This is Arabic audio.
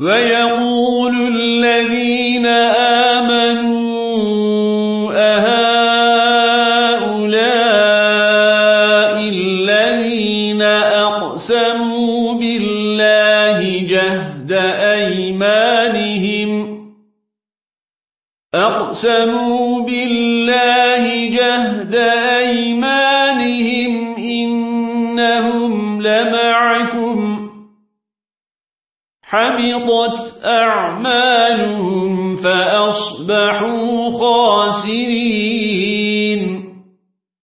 ويقول الذين آمنوا أهؤلاء الذين أقسموا بالله جهد أيمانهم أقسموا بالله جهد أيمانهم إنهم لمعكم حبطت أعمالهم فأصبحوا خاسرين.